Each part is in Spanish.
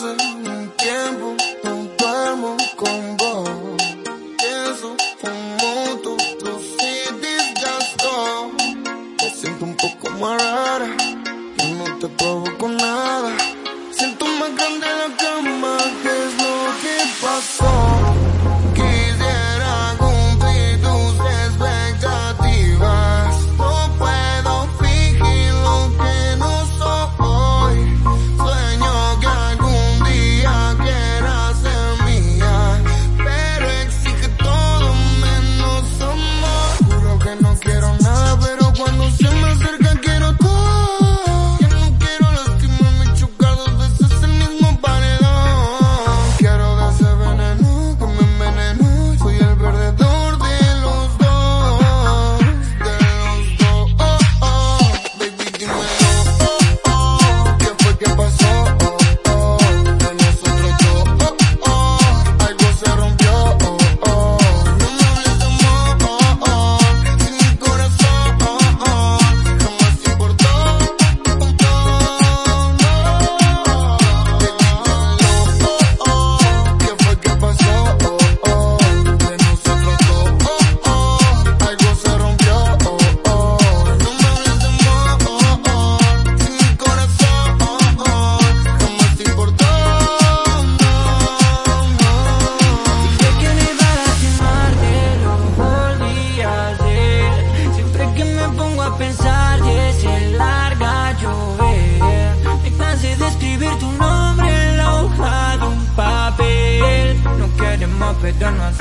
hace un tiempo no duermo con vos. Pienso como tú, tú sí desgastó. Me siento un poco más rara, yo no te provoco nada. done was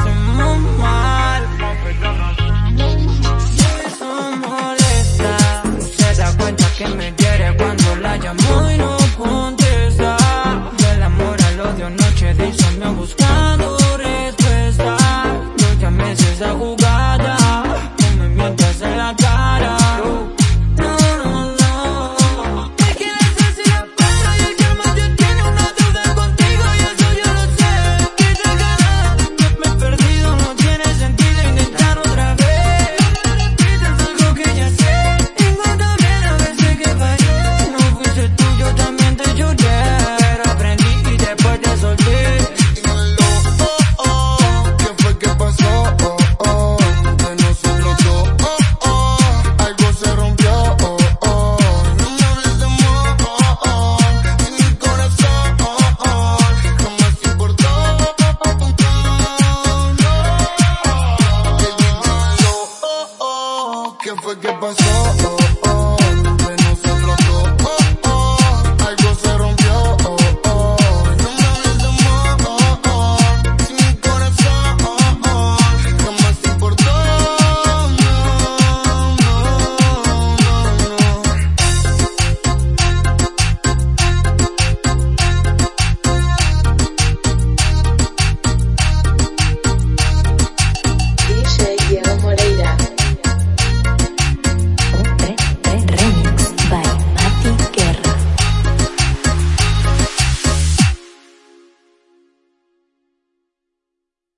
Qué pasó. Oh, oh.